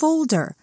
folder.